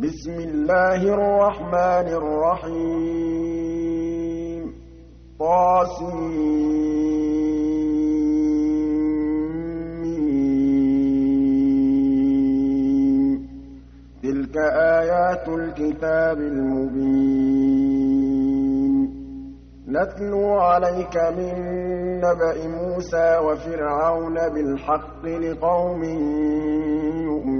بِسْمِ اللَّهِ الرَّحْمَٰنِ الرَّحِيمِ. طسم تِلْكَ آيَاتُ الْكِتَابِ الْمُبِينِ. نَتْلُو عَلَيْكَ مِن نَّبَإِ مُوسَىٰ وَفِرْعَوْنَ بِالْحَقِّ لِقَوْمٍ يُؤْمِنُونَ.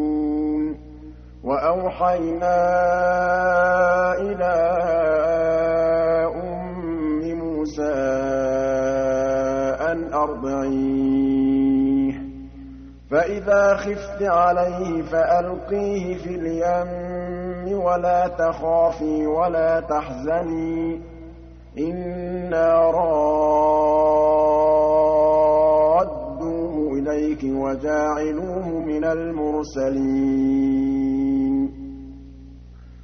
وَأَوْحَيْنَا إِلَىٰ أُمِّ مُوسَىٰ أَنْ أَرْضِعِيهِ ۖ. فَإِذَا خِفْتِ عَلَيْهِ فَأَلْقِيهِ فِي الْيَمِّ وَلَا تَخَافِي وَلَا تَحْزَنِي ۖ. إِنَّا رَادُّوهُ إِلَيْكِ وَجَاعِلُوهُ مِنَ الْمُرْسَلِينَ.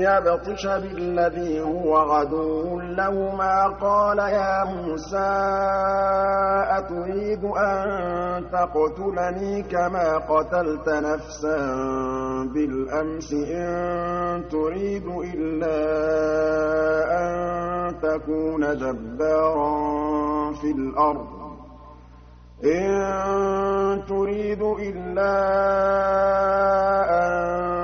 يَبْطِشَ بِالَّذِي هُوَ عَدُوٌّ لَّهُمَا قَالَ يَا مُوسَىٰ أَتُرِيدُ أَن تَقْتُلَنِي كَمَا قَتَلْتَ نَفْسًا بِالْأَمْسِ؟ إِن تُرِيدُ إِلَّا أَن تَكُونَ جَبَّارًا فِي الْأَرْضِ. إِن تُرِيدُ إِلَّا أَن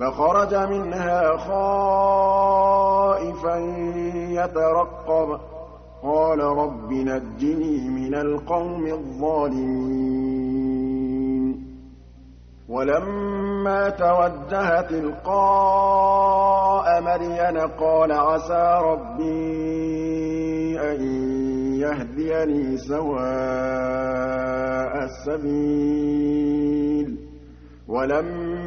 فَخَرَجَ مِنْهَا خَائِفًا يَتَرَقَّبُ. قَالَ رَبِّ نَجِّنِي مِنَ الْقَوْمِ الظَّالِمِينَ. وَلَمَّا تَوَجَّهَ تِلْقَاءَ مَدْيَنَ قَالَ عَسَىٰ رَبِّي أَن يَهْدِيَنِي سَوَاءَ السَّبِيلِ. وَلَمَّا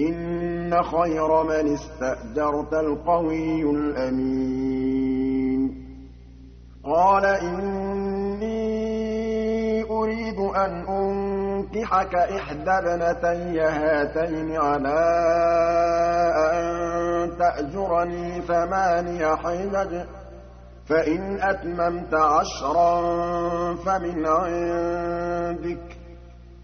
إِنَّ خَيْرَ مَنِ اسْتَأْجَرْتَ الْقَوِيُّ الْأَمِينُ. قَالَ إِنِّي أُرِيدُ أَنْ أُنكِحَكَ إِحْدَى ابْنَتَيَّ هَاتَيْنِ عَلَىٰ أَن تَأْجُرَنِي ثَمَانِيَ حِجَجٍ ۖ فَإِنْ أَتْمَمْتَ عَشْرًا فَمِنْ عِندِكَ ۖ.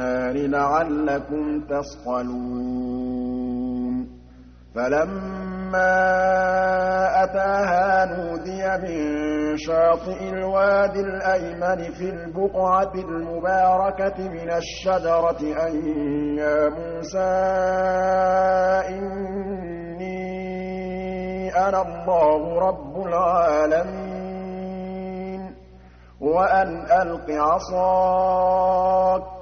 لَعَلَّكُمْ تَصْطَلُونَ. فَلَمَّا أَتَاهَا نُودِيَ مِن شَاطِئِ الْوَادِ الْأَيْمَنِ فِي الْبُقْعَةِ الْمُبَارَكَةِ مِنَ الشَّجَرَةِ أَن يَا مُوسَىٰ إِنِّي أَنَا اللَّهُ رَبُّ الْعَالَمِينَ. وَأَنْ أَلْقِ عَصَاكَ ۖ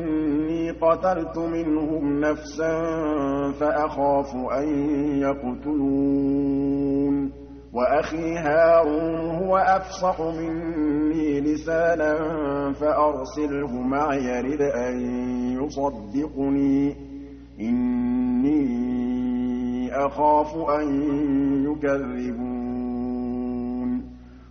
قَتَلْتُ مِنْهُمْ نَفْسًا فَأَخَافُ أَن يَقْتُلُونِ. وَأَخِي هَارُونُ هُوَ أَفْصَحُ مِنِّي لِسَانًا فَأَرْسِلْهُ مَعِيَ رِدْءًا أَن يُصَدِّقُنِي ۖ. إِنِّي أَخَافُ أَن يُكَذِّبُونِ.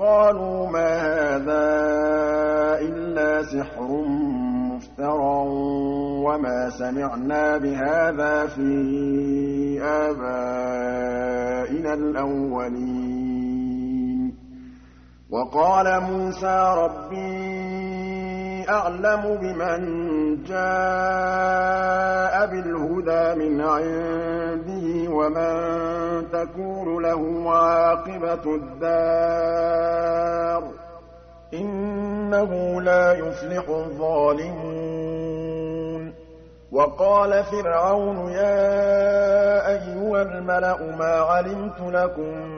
قَالُوا مَا هَٰذَا إِلَّا سِحْرٌ مُّفْتَرًى وَمَا سَمِعْنَا بِهَٰذَا فِي آبَائِنَا الْأَوَّلِينَ. وَقَالَ مُوسَىٰ رَبِّي أَعْلَمُ بِمَن جَاءَ بِالْهُدَىٰ مِنْ عِندِهِ وَمَن تَكُونُ لَهُ عَاقِبَةُ الدَّارِ ۖ إِنَّهُ لَا يُفْلِحُ الظَّالِمُونَ. وَقَالَ فِرْعَوْنُ يَا أَيُّهَا الْمَلَأُ مَا عَلِمْتُ لَكُم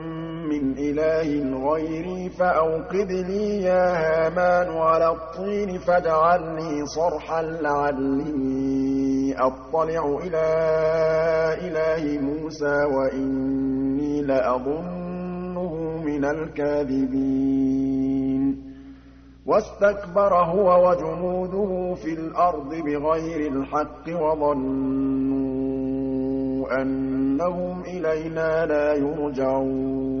مِّنْ إِلَٰهٍ غَيْرِي فَأَوْقِدْ لِي يَا هَامَانُ عَلَى الطِّينِ فَاجْعَل لِّي صَرْحًا لَّعَلِّي أَطَّلِعُ إِلَىٰ إِلَٰهِ مُوسَىٰ وَإِنِّي لَأَظُنُّهُ مِنَ الْكَاذِبِينَ. وَاسْتَكْبَرَ هُوَ وَجُنُودُهُ فِي الْأَرْضِ بِغَيْرِ الْحَقِّ وَظَنُّوا أَنَّهُمْ إِلَيْنَا لَا يُرْجَعُونَ.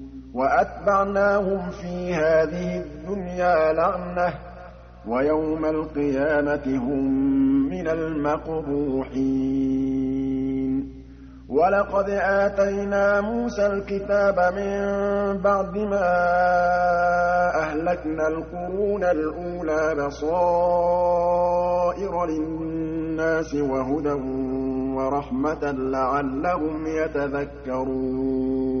وَأَتْبَعْنَاهُمْ فِي هَٰذِهِ الدُّنْيَا لَعْنَةً ۖ وَيَوْمَ الْقِيَامَةِ هُم مِّنَ الْمَقْبُوحِينَ. وَلَقَدْ آتَيْنَا مُوسَى الْكِتَابَ مِن بَعْدِ مَا أَهْلَكْنَا الْقُرُونَ الْأُولَىٰ بَصَائِرَ لِلنَّاسِ وَهُدًى وَرَحْمَةً لَّعَلَّهُمْ يَتَذَكَّرُونَ.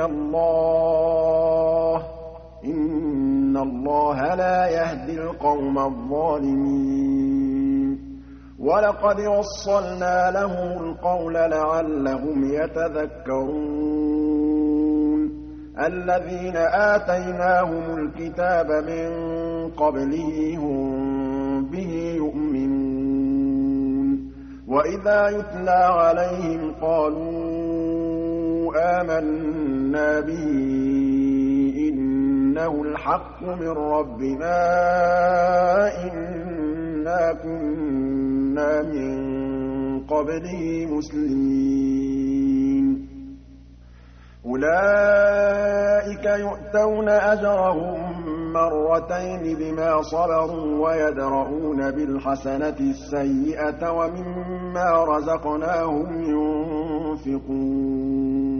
مِّنَ اللَّهِ ۚ. إِنَّ اللَّهَ لَا يَهْدِي الْقَوْمَ الظَّالِمِينَ. وَلَقَدْ وَصَّلْنَا لَهُمُ الْقَوْلَ لَعَلَّهُمْ يَتَذَكَّرُونَ. الَّذِينَ آتَيْنَاهُمُ الْكِتَابَ مِن قَبْلِهِ هُم بِهِ يُؤْمِنُونَ. وَإِذَا يُتْلَىٰ عَلَيْهِمْ قَالُوا آمَنَّا بِهِ إِنَّهُ الْحَقُّ مِن رَّبِّنَا إِنَّا كُنَّا مِن قَبْلِهِ مُسْلِمِينَ. أُولَٰئِكَ يُؤْتَوْنَ أَجْرَهُم مَّرَّتَيْنِ بِمَا صَبَرُوا وَيَدْرَءُونَ بِالْحَسَنَةِ السَّيِّئَةَ وَمِمَّا رَزَقْنَاهُمْ يُنفِقُونَ.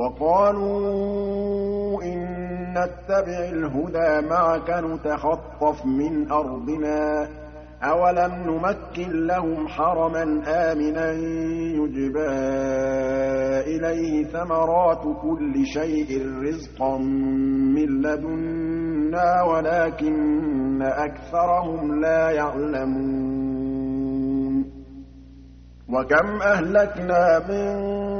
وَقَالُوا إِن نَّتَّبِعِ الْهُدَىٰ مَعَكَ نُتَخَطَّفْ مِنْ أَرْضِنَا ۚ. أَوَلَمْ نُمَكِّن لَّهُمْ حَرَمًا آمِنًا يُجْبَىٰ إِلَيْهِ ثَمَرَاتُ كُلِّ شَيْءٍ رِّزْقًا مِّن لَّدُنَّا وَلَٰكِنَّ أَكْثَرَهُمْ لَا يَعْلَمُونَ. وَكَمْ أَهْلَكْنَا مِن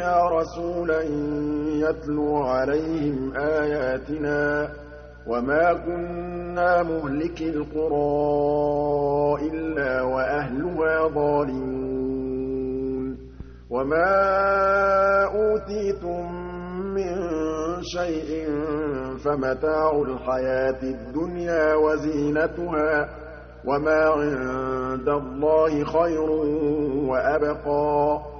أُمِّهَا رَسُولًا يَتْلُو عَلَيْهِمْ آيَاتِنَا ۚ وَمَا كُنَّا مُهْلِكِي الْقُرَىٰ إِلَّا وَأَهْلُهَا ظَالِمُونَ وَمَا أُوتِيتُم مِّن شَيْءٍ فَمَتَاعُ الْحَيَاةِ الدُّنْيَا وَزِينَتُهَا ۚ وَمَا عِندَ اللَّهِ خَيْرٌ وَأَبْقَىٰ ۚ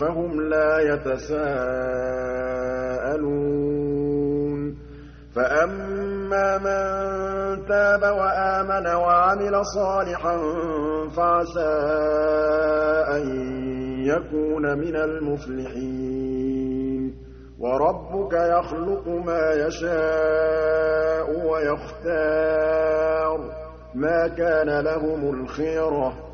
فَهُمْ لَا يَتَسَاءَلُونَ. فَأَمَّا مَن تَابَ وَآمَنَ وَعَمِلَ صَالِحًا فَعَسَىٰ أَن يَكُونَ مِنَ الْمُفْلِحِينَ. وَرَبُّكَ يَخْلُقُ مَا يَشَاءُ وَيَخْتَارُ ۗ. مَا كَانَ لَهُمُ الْخِيَرَةُ ۚ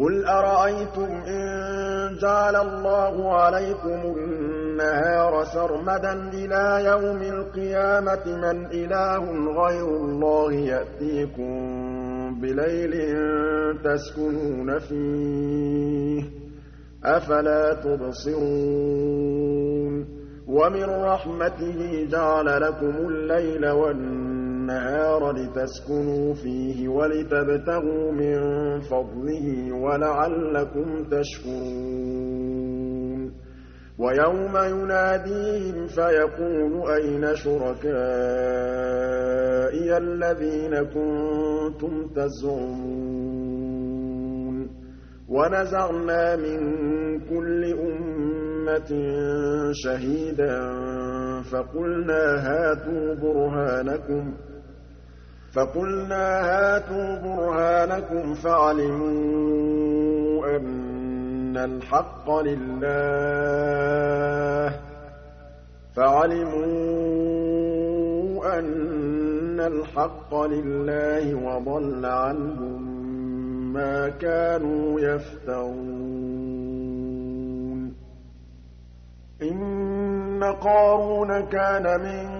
قُلْ أَرَأَيْتُمْ إِن جَعَلَ اللَّهُ عَلَيْكُمُ النَّهَارَ سَرْمَدًا إِلَىٰ يَوْمِ الْقِيَامَةِ مَنْ إِلَٰهٌ غَيْرُ اللَّهِ يَأْتِيكُم بِلَيْلٍ تَسْكُنُونَ فِيهِ ۖ أَفَلَا تُبْصِرُونَ وَمِن رَّحْمَتِهِ جَعَلَ لَكُمُ اللَّيْلَ وَالنَّهَارَ لِتَسْكُنُوا فِيهِ وَلِتَبْتَغُوا مِن فَضْلِهِ وَلَعَلَّكُمْ تَشْكُرُونَ. وَيَوْمَ يُنَادِيهِمْ فَيَقُولُ أَيْنَ شُرَكَائِيَ الَّذِينَ كُنتُمْ تَزْعُمُونَ؟ وَنَزَعْنَا مِن كُلِّ أُمَّةٍ شَهِيدًا فَقُلْنَا هَاتُوا بُرْهَانَكُمْ فَقُلْنَا هَاتُوا بُرْهَانَكُمْ فَعَلِمُوا أَنَّ الْحَقَّ لِلَّهِ. فَعَلِمُوا أَنَّ الْحَقَّ لِلَّهِ وَضَلَّ عَنْهُم مَّا كَانُوا يَفْتَرُونَ. إِنَّ قَارُونَ كَانَ مِن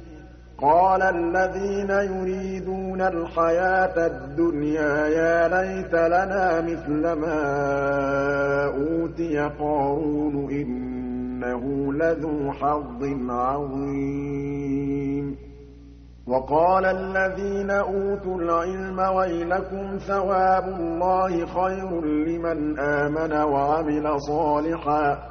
قَالَ الَّذِينَ يُرِيدُونَ الْحَيَاةَ الدُّنْيَا يَا لَيْتَ لَنَا مِثْلَ مَا أُوتِيَ قَارُونُ إِنَّهُ لَذُو حَظٍّ عَظِيمٍ. وَقَالَ الَّذِينَ أُوتُوا الْعِلْمَ وَيْلَكُمْ ثَوَابُ اللَّهِ خَيْرٌ لِّمَنْ آمَنَ وَعَمِلَ صَالِحًا.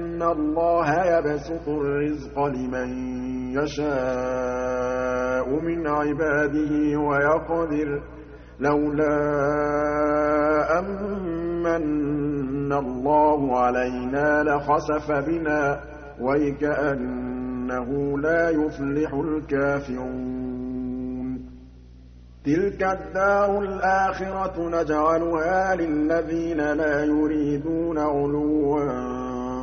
اللَّهَ يَبْسُطُ الرِّزْقَ لِمَن يَشَاءُ مِنْ عِبَادِهِ وَيَقْدِرُ لَوْلَا أَن مَّنَّ اللَّهُ عَلَيْنَا لَخَسَفَ بِنَا وَيْكَأَنَّهُ لَا يُفْلِحُ الْكَافِرُونَ تِلْكَ الدَّارُ الْآخِرَةُ نَجْعَلُهَا لِلَّذِينَ لَا يُرِيدُونَ عُلُوًّا